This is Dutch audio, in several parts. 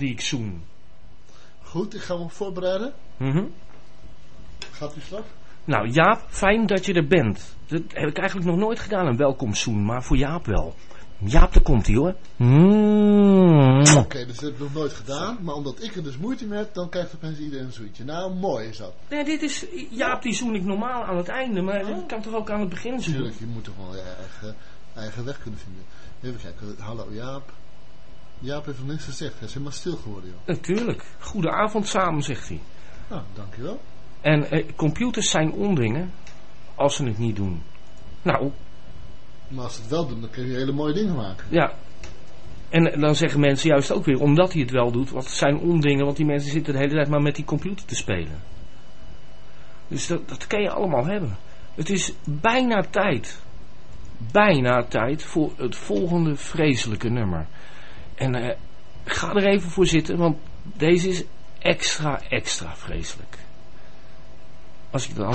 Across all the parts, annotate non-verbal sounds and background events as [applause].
die ik zoen. Goed, ik ga me voorbereiden. Mhm. Gaat u slag? Nou, Jaap, fijn dat je er bent. Dat heb ik eigenlijk nog nooit gedaan, een welkomstzoen, maar voor Jaap wel. Jaap, daar komt hij hoor. Mm. Oké, dus dat heb ik nog nooit gedaan. Maar omdat ik er dus moeite mee heb, dan krijgt opeens iedereen een zoetje. Nou, mooi is dat. Nee, dit is, Jaap die zoen ik normaal aan het einde, maar ik kan toch ook aan het begin zoenen? Natuurlijk, je moet toch wel je eigen, eigen weg kunnen vinden. Even kijken, hallo Jaap. Jaap heeft nog niks gezegd, hij is helemaal stil geworden joh. Natuurlijk. Goedenavond samen, zegt hij. Nou, dankjewel. En eh, computers zijn ondingen als ze het niet doen. Nou, Maar als ze het wel doen, dan kun je hele mooie dingen maken. ja. En dan zeggen mensen juist ook weer, omdat hij het wel doet, wat zijn ondingen, want die mensen zitten de hele tijd maar met die computer te spelen. Dus dat, dat kan je allemaal hebben. Het is bijna tijd, bijna tijd voor het volgende vreselijke nummer. En eh, ga er even voor zitten, want deze is extra, extra vreselijk. Als ik dan...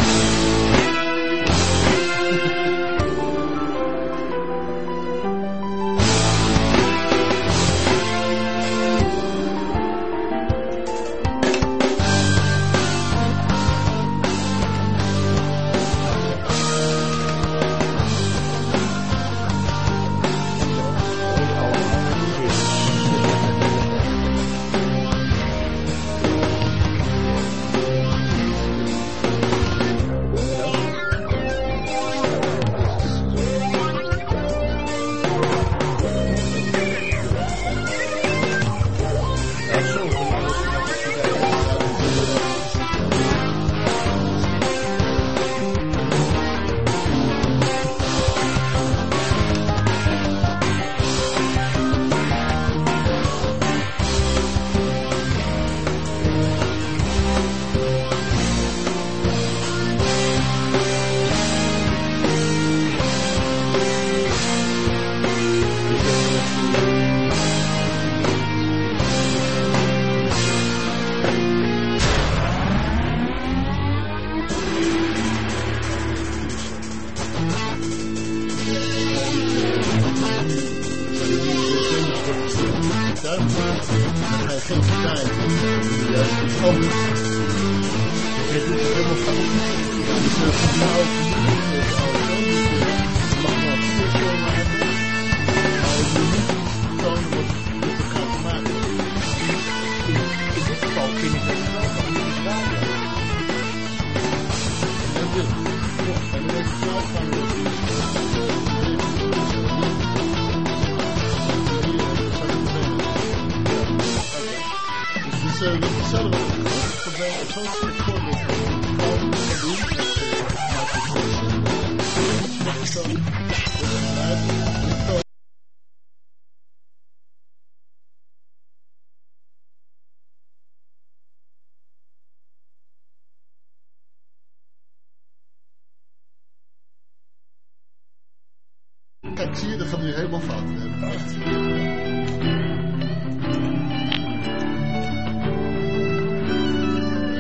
Kijk, zie je, dat gaat nu helemaal fout. hè. Echt.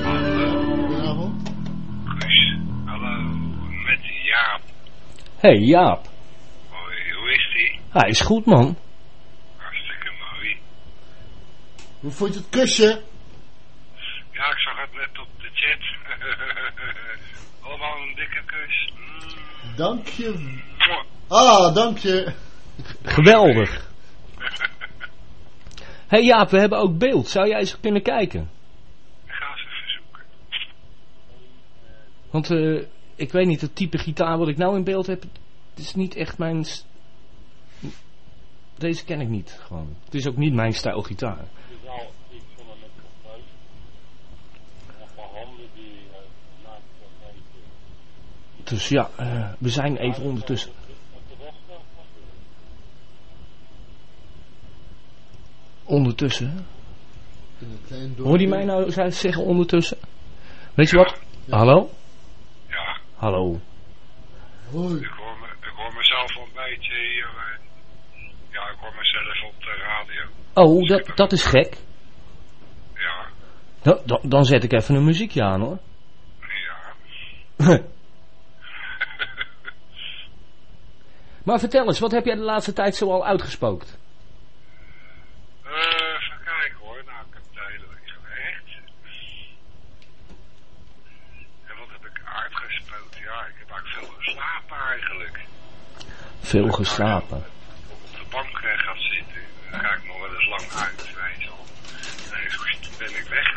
Goedenavond. Guus, hallo, met Jaap. hey, Jaap. Hoi, hoe is die? Hij is goed, man. Hartstikke mooi. Hoe vond je het kusje? Ja, ik zag het net op de chat. [laughs] Allemaal een dikke kus. Mm. Dank je. Ah, dank je. Geweldig. hey, Jaap, we hebben ook beeld. Zou jij eens kunnen kijken? Ik ga eens even zoeken. Want eh, ik weet niet, het type gitaar wat ik nou in beeld heb, het is niet echt mijn... Deze ken ik niet, gewoon. Het is ook niet mijn stijl gitaar. Uh, beetje. Dus ja, eh, we zijn even ondertussen. Op de rest wel. Ondertussen. Hoor je mij nou zeggen ondertussen? Weet je wat? Hallo? Ja, Hallo. Hoi. ik hoor, me, ik hoor mezelf een beetje hier. eh. ja, ik hoor mezelf op de radio. Oh, dat, dat is gek. Ja, Dan, dan, dan zet ik even een muziekje aan hoor. ja. [laughs] maar vertel eens, wat heb jij de laatste tijd zoal uitgespookt? Eh, even kijken hoor. Nou, ik heb de hele week gewerkt. En wat heb ik uitgespeeld? Ja, ik heb eigenlijk veel geslapen eigenlijk. Veel geslapen? Op de bank eh, gaan zitten. Dan ga ik nog wel eens lang uit, Nee, je wel. Ben ik weg,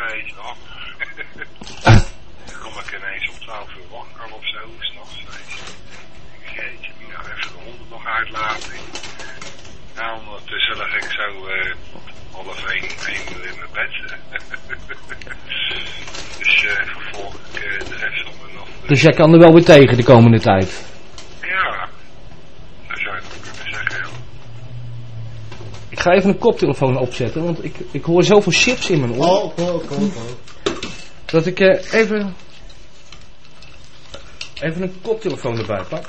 dan kom ik ineens om 12 uur wakker of zo, s'nachts, weet je. Ik nou even de honden nog uitlaten. Nou, ondertussen lig ik zo eh half één, één uur in mijn bed. [laughs] dus eh vervolg ik eh, de rest van mijn nacht. Dus jij kan er wel weer tegen de komende tijd. Ja, dat zou je toch kunnen zeggen, joh. Ik ga even een koptelefoon opzetten, want ik, ik hoor zoveel chips in mijn oor. Oh, oh, oh, oh. Dat ik eh, even... Even een koptelefoon erbij pak.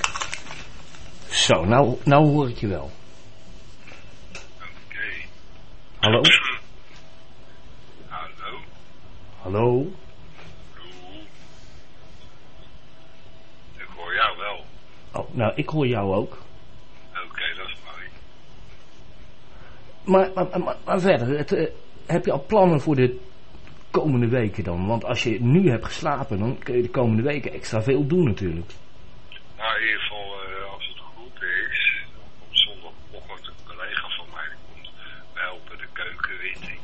Zo, nou, nou hoor ik je wel. Oké. Hallo? Hallo? Hallo? Ik hoor jou wel. Oh, nou, ik hoor jou ook. Oké, dat is mooi. Maar, maar, maar, maar verder, het, eh, heb je al plannen voor de komende weken dan? Want als je nu hebt geslapen, dan kun je de komende weken extra veel doen natuurlijk. Nou, in ieder geval, eh, als het goed is, dan komt zondagochtend een collega van mij, die komt mij helpen de keukenwitting.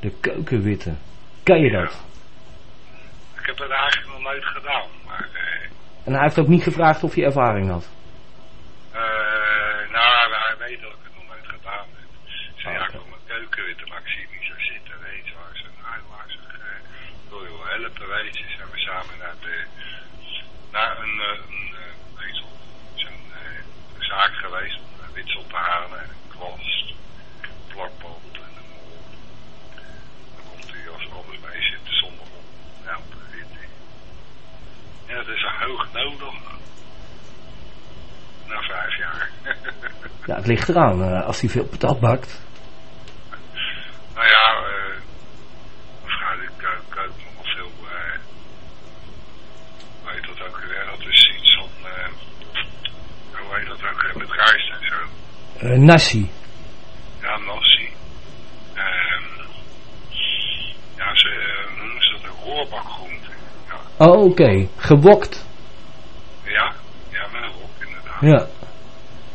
De keukenwitte. Ken je dat? Ik heb het eigenlijk nog nooit gedaan, maar eh, En hij heeft ook niet gevraagd of je ervaring had. eh, nou, hij weet dat ik het nog nooit gedaan heb. Ik zei, Ah, ja, oké. ik wil mijn keukenwitten, maar ik zie het niet zo zitten, weet je waar. Ik zei, nou, maar zeg, eh, wil je wel helpen, weet je. Zijn we samen naar de, naar een, eh, een, eh, weet je wel, zo'n eh, zaak geweest om uh, witsel te halen en een kwast, plakband en een mol. Dan komt hij als alles mee zitten zonder op. Helpen, weet je. Ja, dat is een hoog nodig. Na vijf jaar. Ja, het ligt eraan. eh, als hij veel patat bakt. Nou ja, ik kook, kook nog wel veel, eh hoe heet dat ook weer, dat is iets van, eh hoe heet dat ook weer, met rijst en zo. Eh, nasi. Ja, nasi. Ehm ja, ze, hoe noemen ze dat, een roorbakgroente. Ja, Oh, oké. Gewokt. ja, ja, met een rok inderdaad. Ja.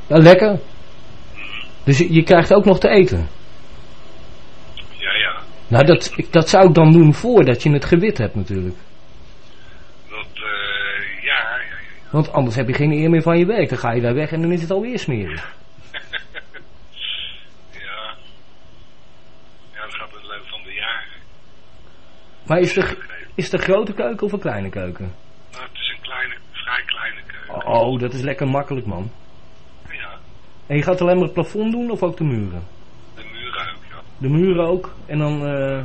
Ja, lekker. Dus je, je krijgt ook nog te eten. Ja, ja, Nou, dat, ik, dat zou ik dan doen voordat je het gewit hebt natuurlijk. dat, eh ja, ja, ja. Want anders heb je geen eer meer van je werk. Dan ga je daar weg en dan is het alweer smerig. [laughs] ja. Ja, dat gaat het loop van de jaren. Maar is de, is de grote keuken of een kleine keuken? Nou, het is een kleine, vrij kleine keuken. Oh, dat is lekker makkelijk man. En je gaat alleen maar het plafond doen of ook de muren? de muren ook, ja. De muren ook. En dan eh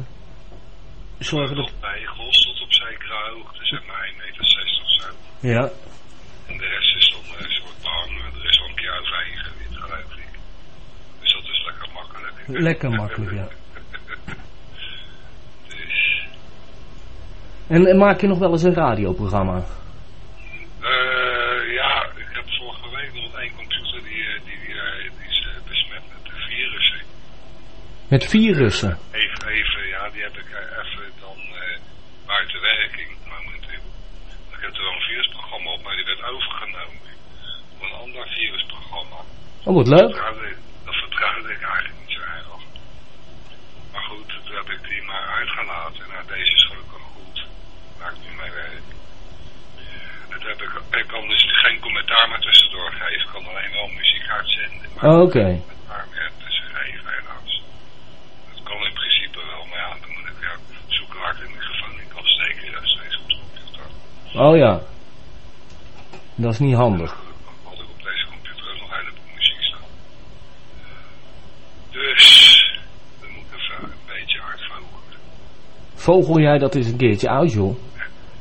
zorgen dat... Begels tot op zekere hoogte, zeg maar 1,60 meter of zo. Ja. En de rest is dan eh, een soort behang, er is wel een keer overheen gewit, geloof ik. Dus dat is lekker makkelijk. Lekker [laughs] makkelijk, ja. [laughs] dus, En, en maak je nog wel eens een radioprogramma? eh ja, ik heb vorige week nog één computer die, eh, die, die, eh, die is eh, besmet met de virussen. Met virussen. Even, even, ja, die heb ik eh, even dan eh, buiten werking momenteel. Ik heb er wel een virusprogramma op, maar die werd overgenomen door een ander virusprogramma. Oh, wat leuk. vertrouwde, dat vertrouwde ik eigenlijk niet zo erg. Maar goed, toen heb ik die maar uitgelaten. Nou, deze is gelukkig goed. Ik nu mee werk. Toen heb ik, ik kan dus geen commentaar meer tussendoor geven. Ik kan alleen wel muziek uitzenden. Maar Oh, Oké tussen geven helaas. Dat kan in principe wel, maar ja, dan moet ik ja, zoeken waar ik de microfoon in kan steken. Is steeds op de computer. Oh ja. Dat is niet handig. Had ik op deze computer ook nog een heleboel muziek staan. Dus, dan moet ik even een beetje hard vogelen. Vogel jij dat eens een keertje uit, joh.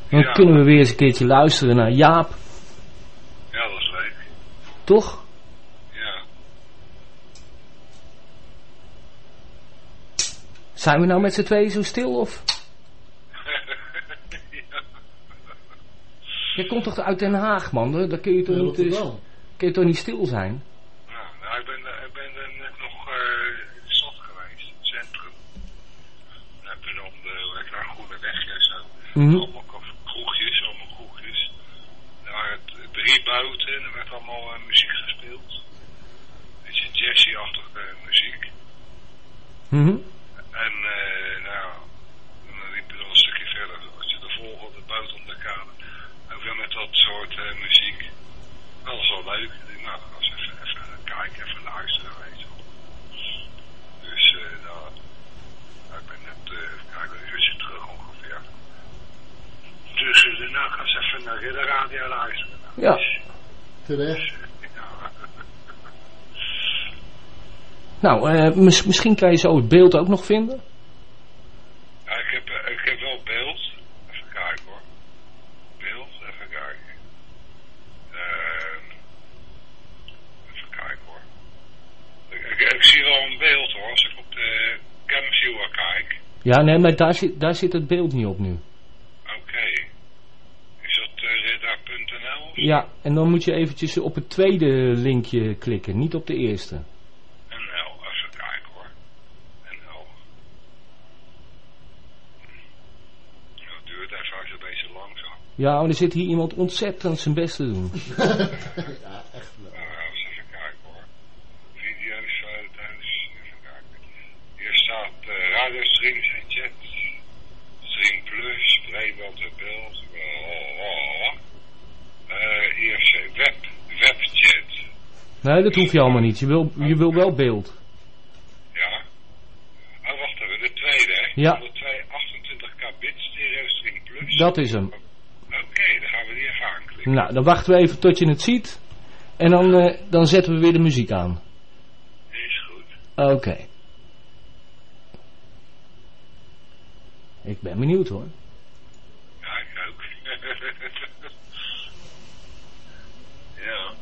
Dan Ja. kunnen we weer eens een keertje luisteren naar Jaap. Ja, dat is leuk. Toch? Zijn we nou met z'n tweeën zo stil of? ja. [laughs] Je komt toch uit Den Haag man, hè? daar kun je toch, niet, eh, kun je toch niet stil zijn? Nou, nou ik ben, eh, ik ben net nog uh, in de stad geweest, in het centrum. Dan heb je nog de lekker naar Groene wegjes en zo. Mhm. Allemaal kroegjes, allemaal kroegjes. Naar drie buiten en er werd allemaal muziek gespeeld. Een beetje jazzy-achtige muziek. Mhm. Terecht. Nou, eh, mis- misschien kan je zo het beeld ook nog vinden. Ja, ik heb, eh, ik heb wel beeld. Even kijken hoor. Beeld, even kijken. Ehm even kijken hoor. Ik, ik, ik zie wel een beeld hoor, als ik op de camviewer kijk. Ja, nee, maar daar zit, daar zit het beeld niet op nu. Oké. Is dat uh, redda.nl? Ja, en dan moet je eventjes op het tweede linkje klikken, niet op de eerste. NL, even kijken hoor. NL. Nou, het duurt hij is een beetje langzaam. Ja, maar er zit hier iemand ontzettend zijn best te doen. [laughs] ja, echt leuk. Nou, eens even kijken hoor. Video's, foto's, even kijken. Hier staat eh radiostreams en chat. Stream Plus, breedband en beeld. Eh IFC web, webchat. Nee, dat hoef je allemaal niet. Je wil, je wil wel beeld. Ja. Oh, wacht even, de tweede hè? Ja. De twee 28k bit stereo stream plus. Dat is hem. Oké, dan gaan we die even aanklikken. Nou, dan wachten we even tot je het ziet. En dan, eh, dan zetten we weer de muziek aan. Is goed. Oké. Ik ben benieuwd hoor. Ja, ik ook. ja.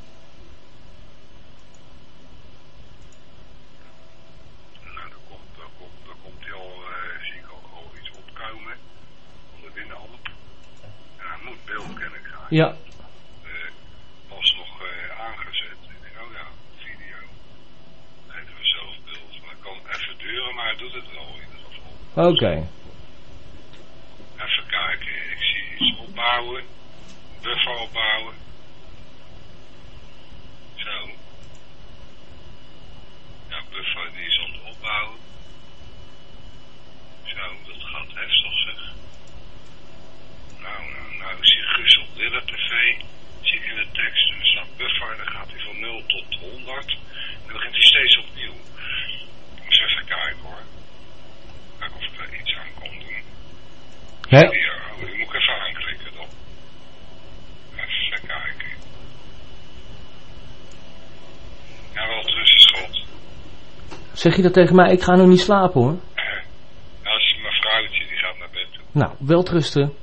Nou, dan komt, dan komt, dan komt hij al, eh, zie ik al, al iets opkomen. Van de winamp. En hij moet beeld kennen krijgen. Ja, Eh, pas nog eh, aangezet. Ik denk, oh ja, video. Geven we zelf beeld. Maar het kan even duren, maar hij doet het wel in ieder geval. oké. Even kijken, ik zie iets opbouwen. Buffer opbouwen. Zo. Ja, buffer die is aan het opbouwen. Zo, dat gaat heftig zeg. Nou, nou, nou zie ik Gus op TV. Zie ik in de tekst, en er staat buffer, en dan gaat hij van 0 tot 100. En dan begint hij steeds opnieuw. Ik moet eens even kijken hoor. Kijken of ik daar iets aan kon doen. Ja, oh, die moet ik even aanklikken dan. Even kijken. Ja, wel tussen schot. Zeg je dat tegen mij? Ik ga nog niet slapen hoor. Dat is mijn vrouwtje, die gaat naar bed toe. Nou, wel trusten.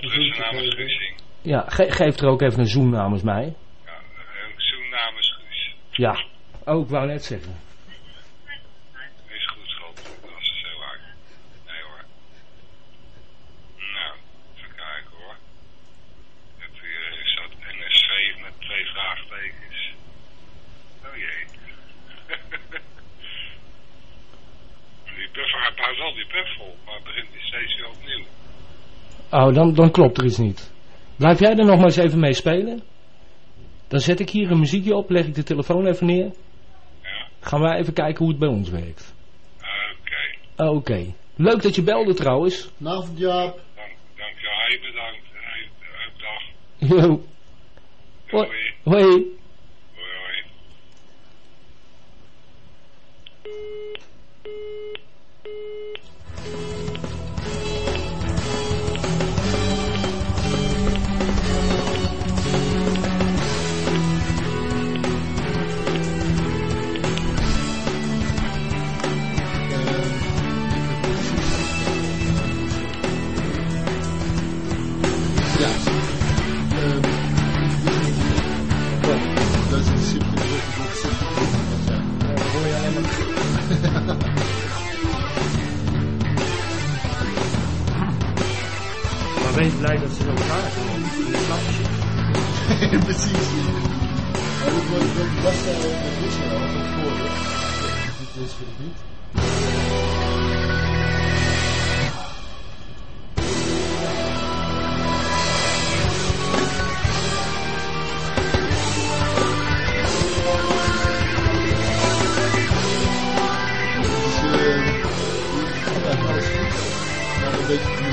Dat is namens Guusing. Ja, ge- geef er ook even een zoen namens mij. Ja, een zoen namens Guus. Ja. Oh, ik wou net zeggen. Is goed, schat. Dat is heel waar. Nee hoor. Nou, even kijken hoor. Ik heb hier is dat NSV met twee vraagtekens. Oh jee. [laughs] die buffer, hij bouwt al die buff vol, maar het begint hij steeds weer opnieuw. Oh, dan, dan klopt er iets niet. Blijf jij er nog maar eens even mee spelen? Dan zet ik hier een muziekje op, leg ik de telefoon even neer. Ja, Gaan wij even kijken hoe het bij ons werkt. oké. Oké. Leuk dat je belde trouwens. Nacht Jaap. Dank, dank je, hij bedankt. Dag. Yo. Hoi, hoi. Maar wees blij dat ze de stad zitten. Precies. Dat was dat was uh, wist al van tevoren. Dit ik niet. Dus, eh,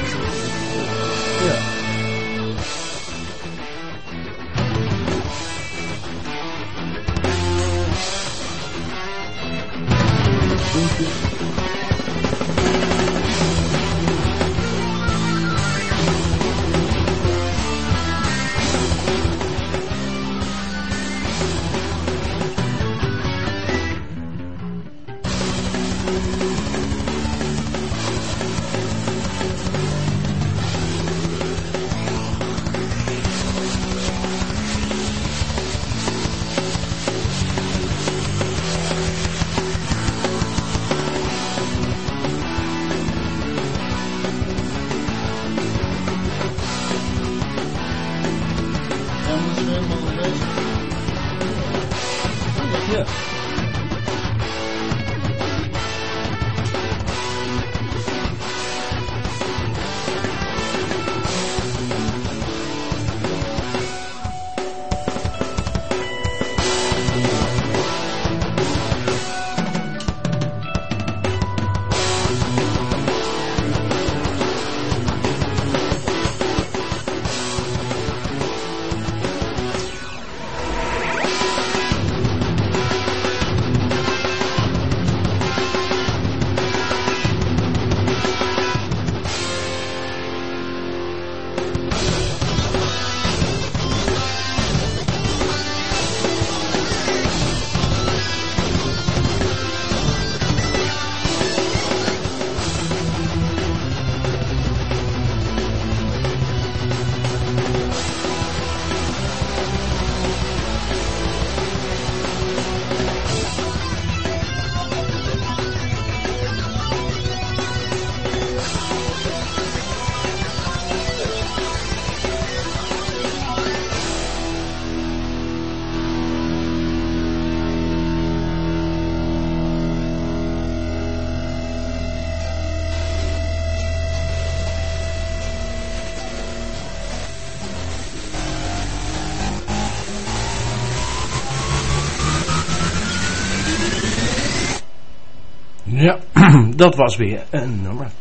dat was weer een nummer.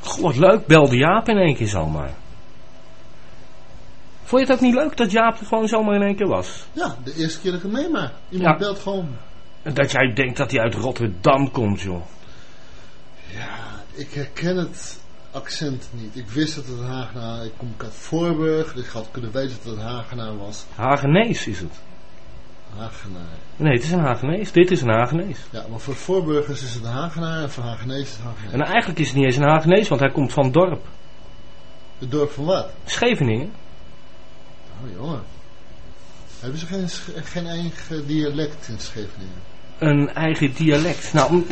Goh, wat leuk, belde Jaap in één keer zomaar. Vond je het ook niet leuk dat Jaap er gewoon zomaar in één keer was? Ja, de eerste keer dat ik het meemaak. Iemand Ja. belt gewoon. En Dat jij denkt dat hij uit Rotterdam komt, joh. Ja, ik herken het accent niet. Ik wist dat het een Hagenaar... Ik kom uit Voorburg, dus ik had kunnen weten dat het een Hagenaar was. Hagenees is het. Hagenaar. Nee, het is een Hagenees. Dit is een Hagenees. Ja, maar voor Voorburgers is het een Hagenaar en voor Hagenees is het Hagenaar. En eigenlijk is het niet eens een Hagenees, want hij komt van het dorp. Het dorp van wat? Scheveningen. Oh jongen. Hebben ze geen, geen eigen dialect in Scheveningen? Een eigen dialect. Nou,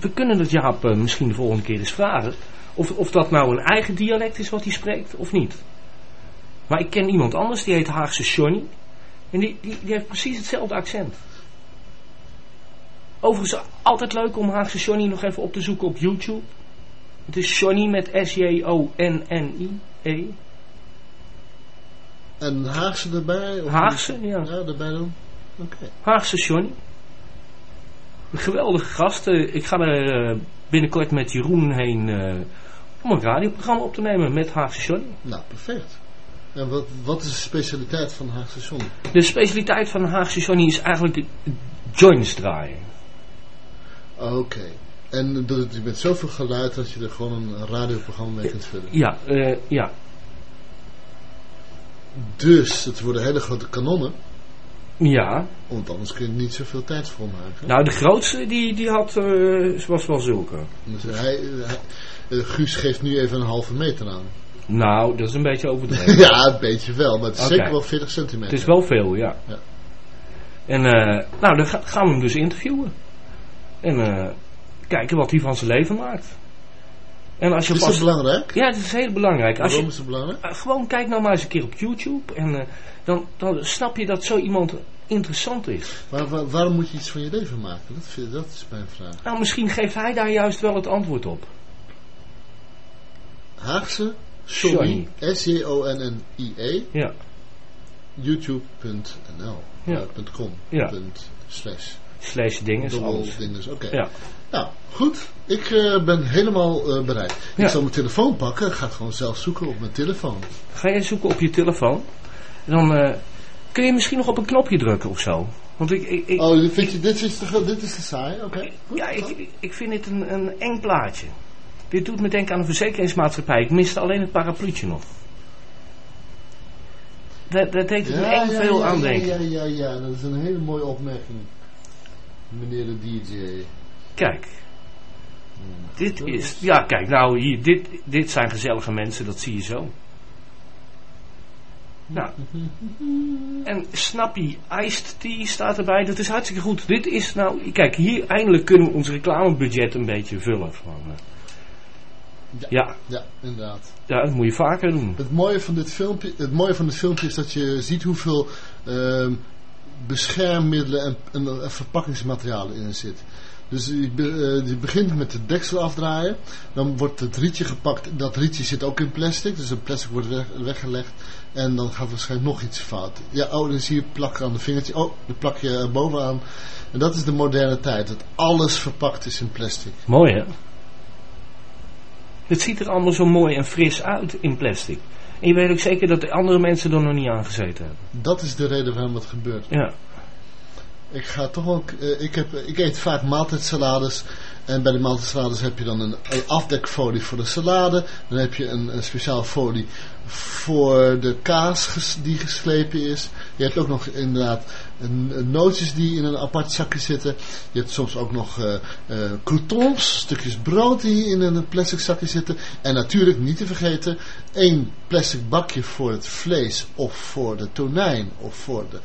we kunnen het Jaap eh, misschien de volgende keer eens vragen. Of, of dat nou een eigen dialect is wat hij spreekt, of niet. Maar ik ken iemand anders, die heet Haagse Johnny. En die, die, die heeft precies hetzelfde accent. Overigens, altijd leuk om Haagse Johnny nog even op te zoeken op YouTube. Het is Johnny met S-J-O-N-N-I-E. En Haagse erbij? Of Haagse, ja. Ja, erbij doen? Oké. Haagse Johnny. Een geweldige gast. Eh, Ik ga er eh, binnenkort met Jeroen heen eh, om een radioprogramma op te nemen met Haagse Johnny. Nou, perfect. En wat, wat is de specialiteit van Haagse Zon? De specialiteit van Haagse Johnny is eigenlijk joints draaien. Oké. En dat het met zoveel geluid dat je er gewoon een radioprogramma mee kunt vullen. Ja, eh, ja. Dus het worden hele grote kanonnen. Ja. Want anders kun je niet zoveel tijd voor maken. Nou, de grootste die, die had, eh, was wel zulke. Dus hij, hij- eh, Guus geeft nu even een halve meter aan. Nou, dat is een beetje overdreven. [laughs] ja, een beetje wel. Maar het is zeker wel 40 centimeter. Het is wel veel, ja. Ja. En eh, nou, dan ga- gaan we hem dus interviewen. En eh, kijken wat hij van zijn leven maakt. En als je Is dat pas... belangrijk? Ja, het is heel belangrijk. Als Waarom je, is het belangrijk? eh, gewoon kijk nou maar eens een keer op YouTube. En dan, dan snap je dat zo iemand interessant is. Maar wa- waarom moet je iets van je leven maken? Dat, dat is mijn vraag. Nou, misschien geeft hij daar juist wel het antwoord op. Haagse Johnny. S-J-O-N-N-I-E. Ja. youtube.nl Ja. eh, .com Ja. punt slash slash dinges, alles. dinges, oké. Ja. Nou, goed. Ik eh, ben helemaal eh, bereid. Ja. Ik zal mijn telefoon pakken. Ik ga gewoon zelf zoeken op mijn telefoon. Ga jij zoeken op je telefoon. En dan eh, kun je misschien nog op een knopje drukken of zo. Want ik, ik, ik, Oh, vind je, dit is te, dit is te saai? Oké. ja, ik, ik- ik vind dit een, een eng plaatje. Dit doet me denken aan een verzekeringsmaatschappij. Ik miste alleen het parapluutje nog. Dat, dat deed het me eng veel ja, aan ja, denken. ja, ja, ja, dat is een hele mooie opmerking. Meneer de DJ. Kijk. Dit is... Ja, kijk, nou, hier, dit, dit zijn gezellige mensen, dat zie je zo. Nou. [laughs] En Snappy Iced Tea staat erbij, dat is hartstikke goed. Dit is nou... Kijk, hier eindelijk kunnen we ons reclamebudget een beetje vullen. Van, eh. Ja. ja, Ja, inderdaad. ja, dat moet je vaker doen. Het mooie van dit filmpje, het mooie van dit filmpje is dat je ziet hoeveel ehm, beschermmiddelen en, en, en verpakkingsmaterialen in zit. Dus je, eh, je begint met de deksel afdraaien. Dan wordt het rietje gepakt. Dat rietje zit ook in plastic. Dus het plastic wordt weg- weggelegd. En dan gaat waarschijnlijk nog iets fout. Ja, oh, dan zie je plakken aan de vingertje. Oh, dan plak je bovenaan. En dat is de moderne tijd. Dat alles verpakt is in plastic. Mooi, hè? Het ziet er allemaal zo mooi en fris uit in plastic. En je weet ook zeker dat de andere mensen er nog niet aan gezeten hebben. Dat is de reden waarom het gebeurt. Ja. Ik ga toch ook, eh, ik, heb, ik eet vaak maaltijdsalades. En bij de maaltijdsalades heb je dan een, afdekfolie voor de salade. Dan heb je een, een speciaal folie voor de kaas die geslepen is. Je hebt ook nog inderdaad een, nootjes die in een apart zakje zitten. Je hebt soms ook nog eh, croutons, stukjes brood die in een plastic zakje zitten. En natuurlijk niet te vergeten één plastic bakje voor het vlees of voor de tonijn of voor de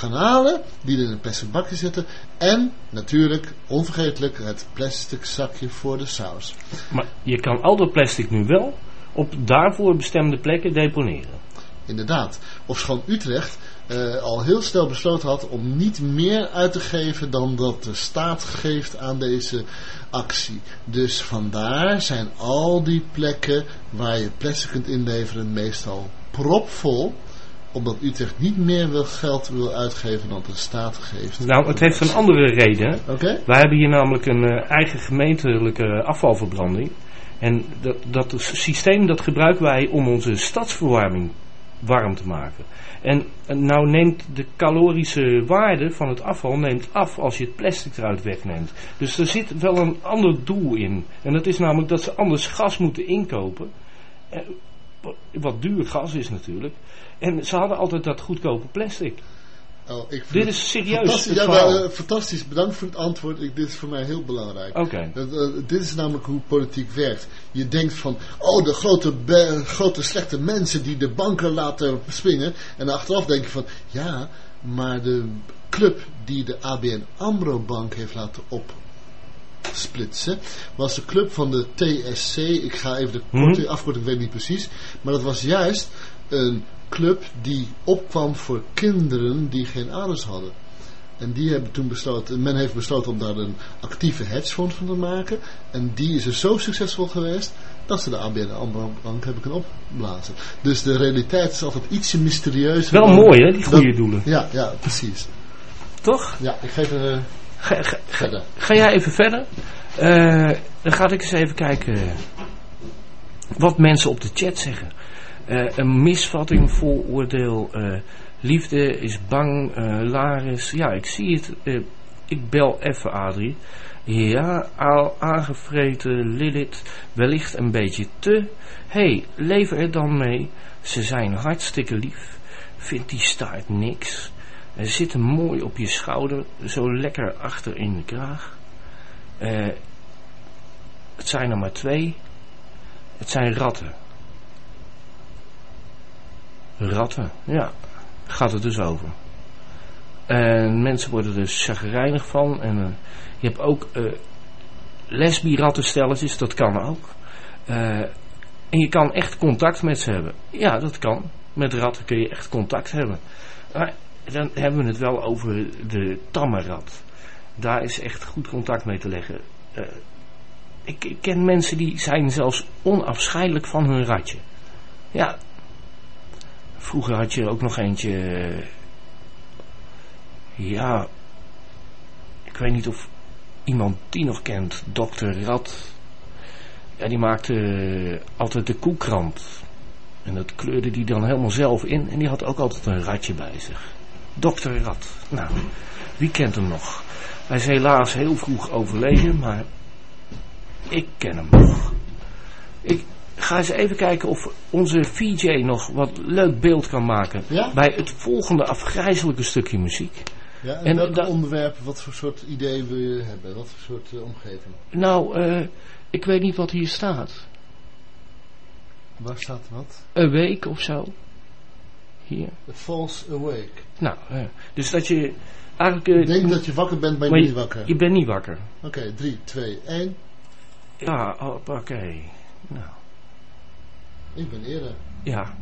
garnalen die er in een plastic bakje zitten. En natuurlijk, onvergetelijk, het plastic zakje voor de saus. Maar je kan al dat plastic nu wel op daarvoor bestemde plekken deponeren. Inderdaad. Ofschoon Utrecht eh, al heel snel besloten had om niet meer uit te geven dan dat de staat geeft aan deze actie. Dus vandaar zijn al die plekken waar je plastic kunt inleveren meestal propvol. Omdat Utrecht niet meer wil geld wil uitgeven dan de staat geeft. Nou, het heeft een andere reden. Oké? Wij hebben hier namelijk een eh, eigen gemeentelijke afvalverbranding. En dat, dat systeem dat gebruiken wij om onze stadsverwarming warm te maken. En eh, nou neemt de calorische waarde van het afval neemt af als je het plastic eruit wegneemt. Dus er zit wel een ander doel in. En dat is namelijk dat ze anders gas moeten inkopen. Eh, wat- duur gas is natuurlijk. En ze hadden altijd dat goedkope plastic. Oh, ik vind Dit is serieus. Fantastisch, ja, maar, eh, fantastisch. Bedankt voor het antwoord. Ik, dit is voor mij heel belangrijk. Dat, eh, dit is namelijk hoe politiek werkt. Je denkt van, oh, de grote, grote slechte mensen die de banken laten springen. En achteraf denk je van, ja, maar de club die de ABN AMRO bank heeft laten opsplitsen, was de club van de TSC. Ik ga even de Mhm. korte afkorting, ik weet niet precies. Maar dat was juist een club die opkwam voor kinderen die geen ouders hadden. En die hebben toen besloten, men heeft besloten om daar een actieve hedgefonds van te maken. En die is er zo succesvol geweest dat ze de ABN AMRO bank hebben kunnen opblazen. Dus de realiteit is altijd ietsje mysterieuzer. Wel mooi hè, die goede doelen. Ja, ja, precies. Toch? Ja, ik geef er Ga, ga, verder. ga jij even verder? Eh, dan ga ik eens even kijken wat mensen op de chat zeggen. Eh, een misvatting, vooroordeel, eh, liefde is bang, Laris. Ja, ik zie het. ik bel even Adrie. Ja, al aangevreten Lilith, wellicht een beetje te. hey, lever er dan mee. Ze zijn hartstikke lief. Vindt die staart niks. Ze zitten mooi op je schouder, zo lekker achter in de kraag. Eh, het zijn er maar twee. Het zijn ratten. Ratten, ja. Gaat het dus over. En mensen worden er chagrijnig van. En eh, je hebt ook eh lesbierattenstelletjes, dat kan ook. Eh, en je kan echt contact met ze hebben. Ja, dat kan. Met ratten kun je echt contact hebben. Maar dan hebben we het wel over de tamme rat. Daar is echt goed contact mee te leggen. Eh, ik, ik ken mensen die zijn zelfs onafscheidelijk van hun ratje. Ja. Vroeger had je ook nog eentje. ja. Ik weet niet of iemand die nog kent, dokter Rad. Ja, die maakte altijd de koekrant. En dat kleurde die dan helemaal zelf in. En die had ook altijd een ratje bij zich. Dokter Rad. Nou, wie kent hem nog? Hij is helaas heel vroeg overleden, maar ik ken hem nog. Ik ga eens even kijken of onze VJ nog wat leuk beeld kan maken. Ja? Bij het volgende afgrijzelijke stukje muziek. Ja, en, En welke da- onderwerpen, wat voor soort ideeën wil je hebben? Wat voor soort eh, omgeving? Nou, eh, ik weet niet wat hier staat. Waar staat wat? Een week of zo. Hier. False Awake. Nou, eh, dus dat je eigenlijk... eh, Ik denk dat je wakker bent, maar je bent niet wakker. je bent niet wakker. Oké, 3, 2, 1. Ja, oké. Nou, Ik ben eerder. ja.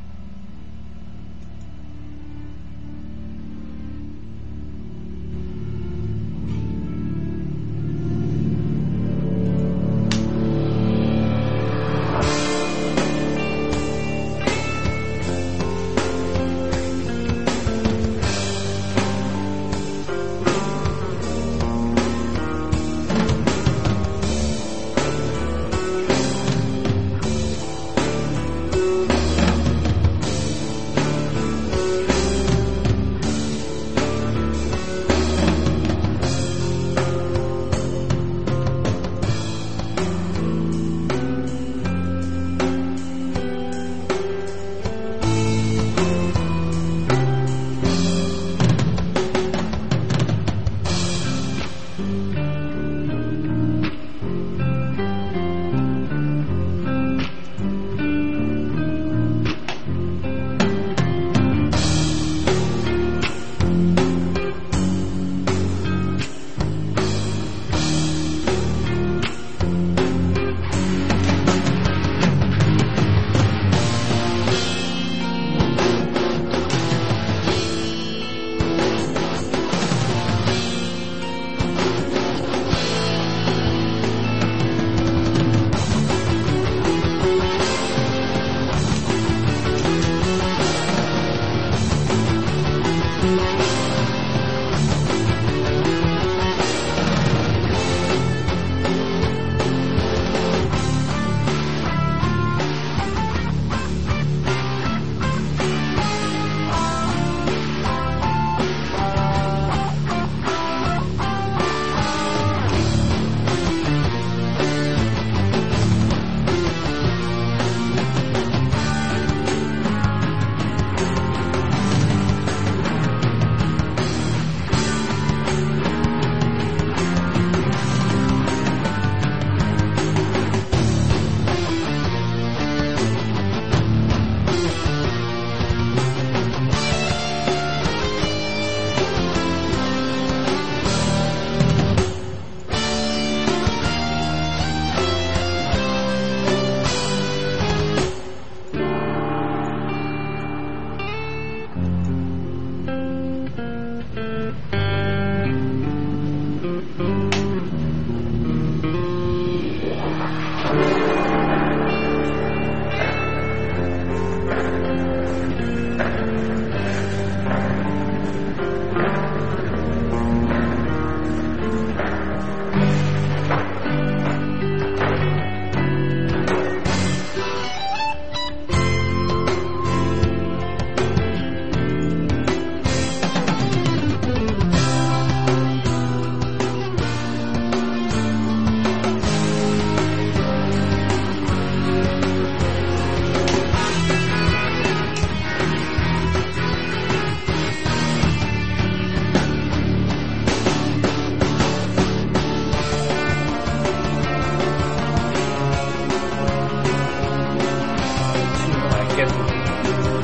你说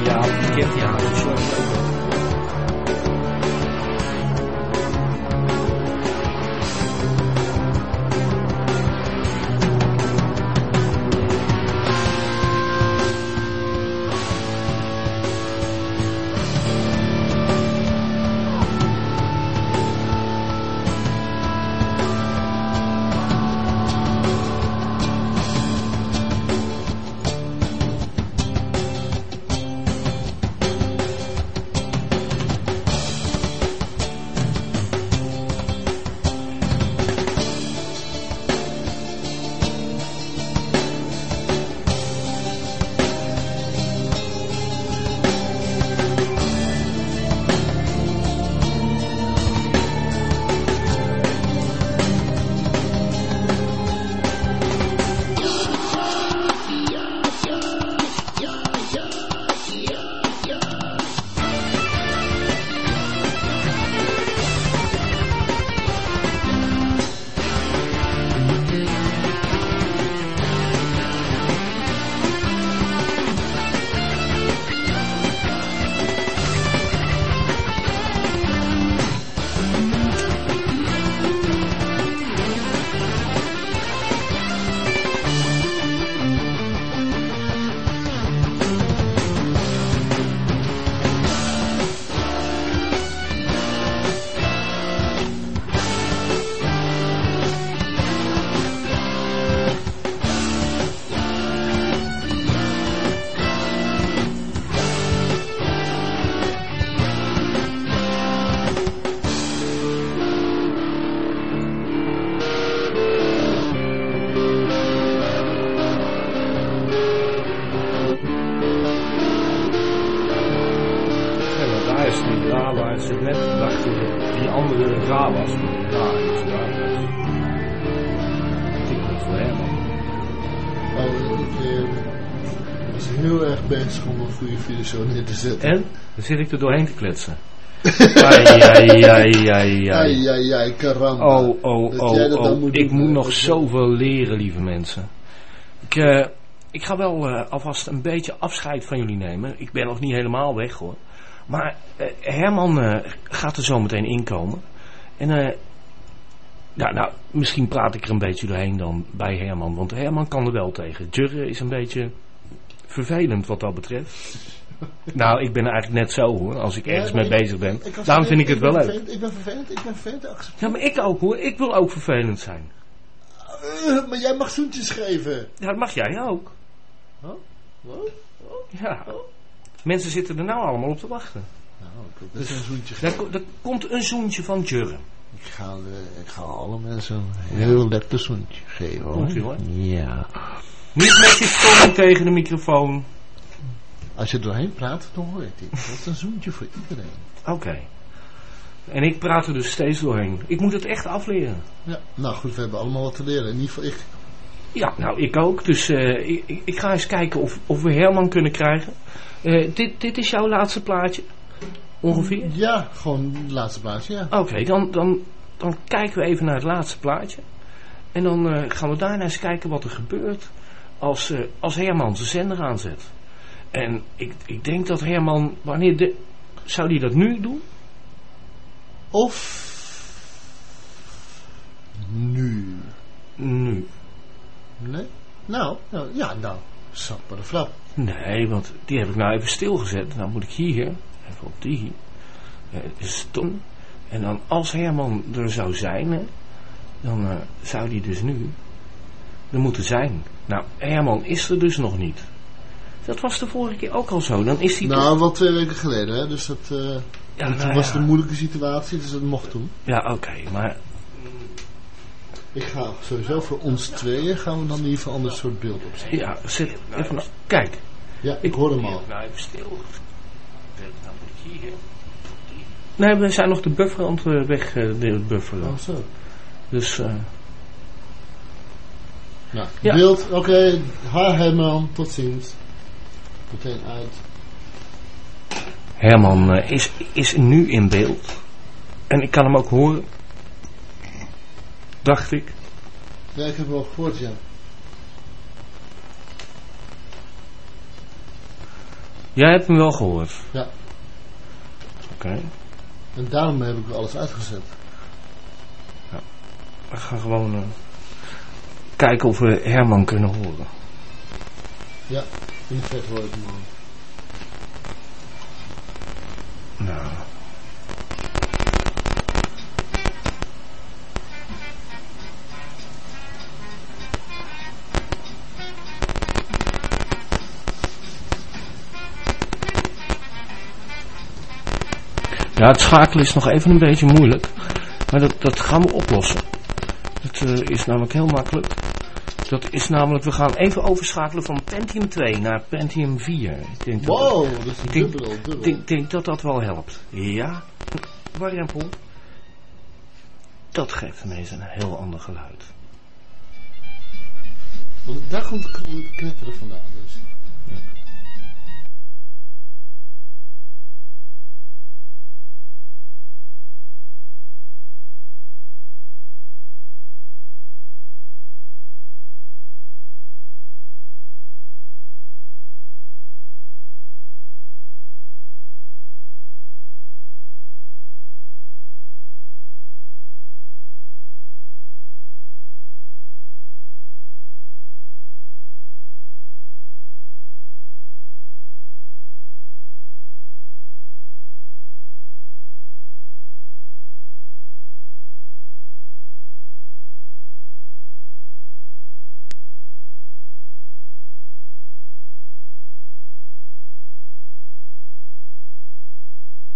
你要一天天的学 om een goede video zo neer te zetten. En? Dan zit ik er doorheen te kletsen. [laughs] Ai, ai, ai, ai, ai. Ai, ai, ai, karamba. Oh, oh, Dat oh, oh. moet Ik doen, moet nog zoveel leren, lieve mensen. Ik, eh, ik ga wel eh, alvast een beetje afscheid van jullie nemen. Ik ben nog niet helemaal weg hoor. Maar eh, Herman gaat er zo meteen inkomen. En eh, ja, nou, misschien praat ik er een beetje doorheen dan bij Herman. Want Herman kan er wel tegen. Jurre is een beetje vervelend wat dat betreft. Nou, ik ben eigenlijk net zo hoor, als ik ergens Ja, mee ik- bezig ben. ik Daarom vind ik het wel leuk. Ik ben vervelend, ik ben vervelend. Ja, maar ik ook hoor. Ik wil ook vervelend zijn. Eh, maar jij mag zoentjes geven. Ja, dat mag jij ook. Wat? Ja. Mensen zitten er nou allemaal op te wachten. Nou, ik Dus- een zoentje geven. er komt een zoentje van Jurre. Ik ga, eh, ik ga alle mensen een heel lekker zoentje geven hoor. Komt ie, hoor. Ja. Niet met je tong tegen de microfoon. Als je er doorheen praat, dan hoor ik dit. Dat is een zoentje voor iedereen. Oké. En ik praat er dus steeds doorheen. Ik moet het echt afleren. Ja. Nou goed, we hebben allemaal wat te leren. In ieder geval ik. Ja, nou ik ook. Dus eh, ik, ik- ik ga eens kijken of, of we Herman kunnen krijgen. Eh, dit, dit is jouw laatste plaatje? Ongeveer? Ja, gewoon het laatste plaatje, ja. Oké, dan, dan, dan kijken we even naar het laatste plaatje. En dan eh, gaan we daarna eens kijken wat er gebeurt als, eh, als Herman zijn zender aanzet. En ik, ik denk dat Herman, wanneer de, zou die dat nu doen? Of nu. Nu. Nee? Nou, nou ja, nou. Sap maar de flap. Nee, want die heb ik nou even stilgezet. Dan moet ik hier, even op die, eh, stom. En dan als Herman er zou zijn, hè, dan eh, zou die dus nu er moeten zijn. Nou, Herman is er dus nog niet. Dat was de vorige keer ook al zo. Dan is hij toch- Nou, wel twee weken geleden, hè. Dus dat, eh Ja, dat nou was ja. de moeilijke situatie, dus dat mocht toen. Ja, oké, maar Ik ga sowieso voor ons tweeën gaan we dan in ieder geval een ander soort beeld opzetten. ja, zet even. Kijk, Ja, ik hoor hem al. Nou, even stil. Nou moet ik hier. Nee, we zijn nog de buffer aan het eh, weg eh, de bufferen. Oh, zo. Dus eh, Nou, Ja. beeld, oké. Ha, Herman, tot ziens. Meteen uit. Herman eh, is, is nu in beeld. En ik kan hem ook horen. Dacht ik. Ja, ik heb hem al gehoord, ja. Jij hebt hem wel gehoord. Ja. Oké. En daarom heb ik alles uitgezet. We gaan gewoon eh, kijken of we Herman kunnen horen. Ja, in de vet hoor ik hem al. Nou. Ja, het schakelen is nog even een beetje moeilijk. Maar dat, dat gaan we oplossen. Dat eh, is namelijk heel makkelijk. Dat is namelijk, we gaan even overschakelen van Pentium 2 naar Pentium 4. Ik denk dat, Wow, dat is Ik denk- dubbel, dubbel. ik denk, denk dat dat wel helpt. Ja, warempel. Dat geeft ineens een heel ander geluid. Want daar komt knetteren vandaan dus.